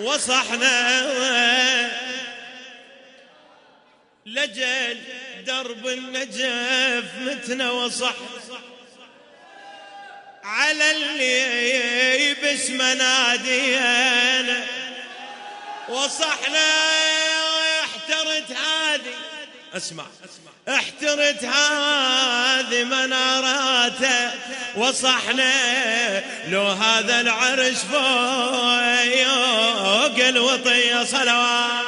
وصحنا لجل درب النجف متنا وصح على اللي باسم نادينا. وصحنا اسمع. احترت هذه مناراته وصحنا لو هذا العرش فوق الوطية صلوات.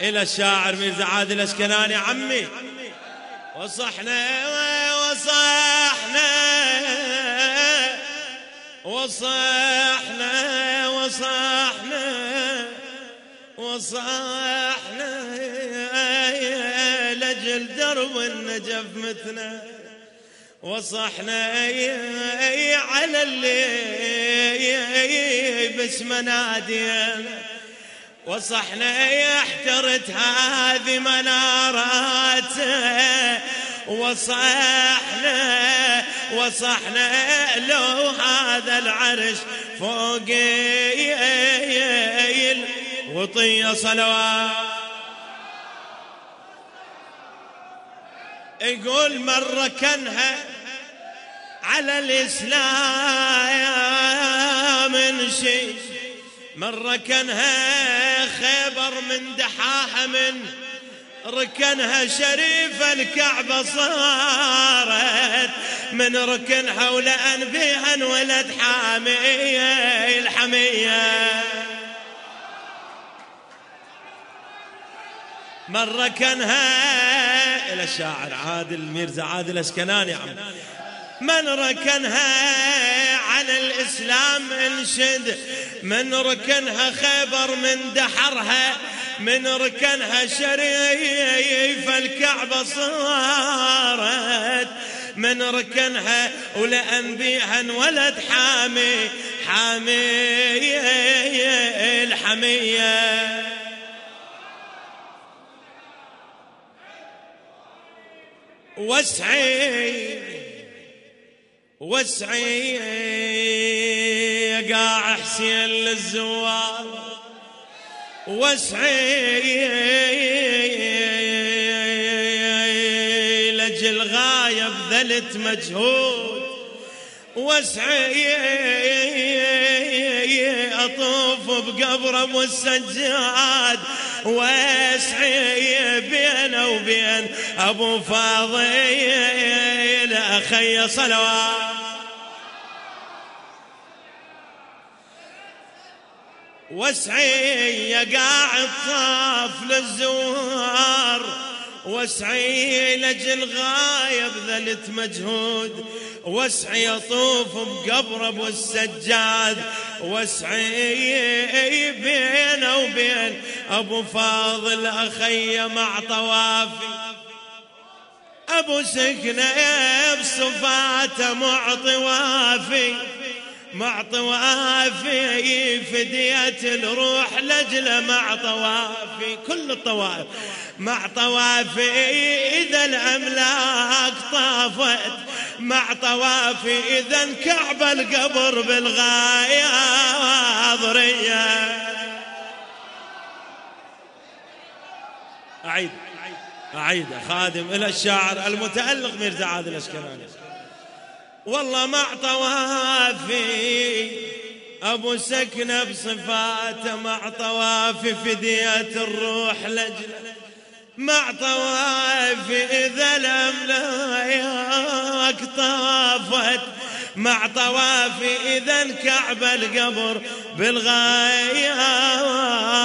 إلى الشاعر ميرزا عادل الأسكناني عمي. وصحنا وصحنا وصحنا وصحنا وصحنا لجل درب النجف مثنا وصحنا على اللي باسم نادينا وصحنا احترت هذه منارات. وصحنا وصحنا لو هذا العرش فوق وطي صلوات. يقول مرة كانها على الإسلام من شيء مرة كانها خيبر من دحاها من ركنها شريف الكعبة صارت. من ركنها ولأن بها انولد حامية الحمية. من ركنها إلى الشاعر عادل ميرزا عادل اسكناني عم. من ركنها على الإسلام انشد. من ركنها خيبر من دحرها. من ركنها شريف الكعبة صارت. من ركنها ولأن بيها ولد حامي حامي الحمية. وسعي وسعي قاع حسين للزوار. واسعي غاية بذلت مجهود. واسعي أطوف بقبر ابو السجاد واسعي بينه وبين أبو فاضل أخي صلوات. واسعي يا قاعد طاف للزوار. واسعي لجل غايب ذلت مجهود. واسعي يطوف بقبر أبو السجاد. واسعي بينه وبين أبو فاضل أخي مع طوافي. أبو سكنة بصفاته معطي وافي. مع طوافي فديت الروح لجل مع طوافي كل الطوائف. مع طوافي إذا الأملاك طافت. مع طوافي إذا انكعب القبر بالغاية ضرية أعيد. أعيد خادم إلى الشاعر المتألق ميرزا عادل الأشكناني والله مع طوافي أبو سكنة بصفاته مع طوافي فدية الروح لجل. مع طوافي إذا الأملاك طافت. مع طوافي إذا انكعب القبر بالغاية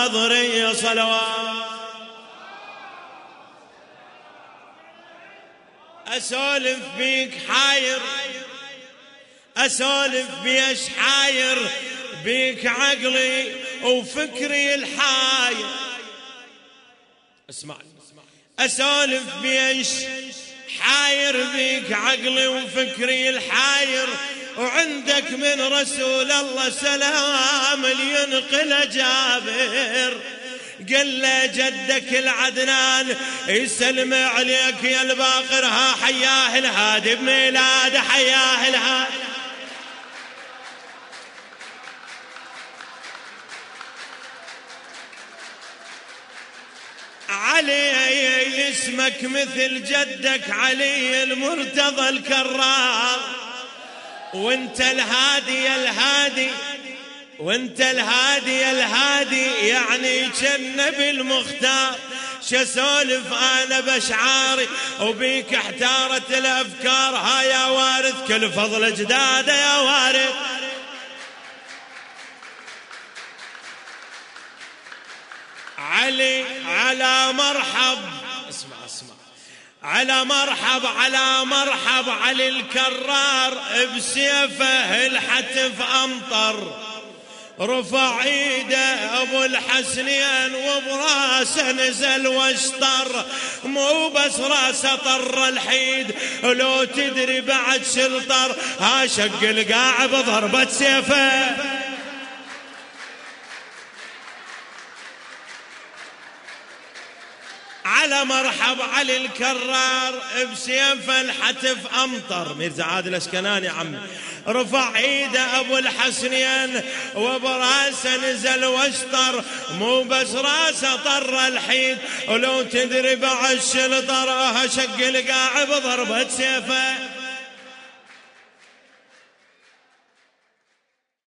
ضري صلوات. أسولف بيك حاير. أسولف بيش حاير بيك عقلي وفكري الحاير. اسمع. أسولف بيش حاير بيك عقلي وفكري الحاير وعندك من رسول الله سلام لينقل جابر. قال له جدك العدنان يسلم عليك يا الباقر ها حياه الهادي بميلاد حياه الهادي. علي اسمك مثل جدك علي المرتضى الكرار. وانت الهادي الهادي وانت الهادي الهادي يعني جنب المختار. شسولف أنا بشعاري وبيك احتارت الأفكار. ها يا وارث كل فضل اجداده يا وارث. على مرحب. اسمع اسمع. على مرحب على مرحب علي الكرار بسيفه الحتف أمطر. رفع إيده أبو الحسنين وبراسه نزل واشطر مو بس راسه طر الحيد لو تدري بعد شلطر. ها شق القاع بضربة سيفه. على مرحب علي الكرار بسيف الحتف أمطر. ميرزا عادل اسكنان يا عمي رفع ايده أبو الحسنين وبراسه نزل واشطر. مو بس راسه طر الحيد ولو تدري بعد شلطر شق القاع بضربة سيفه.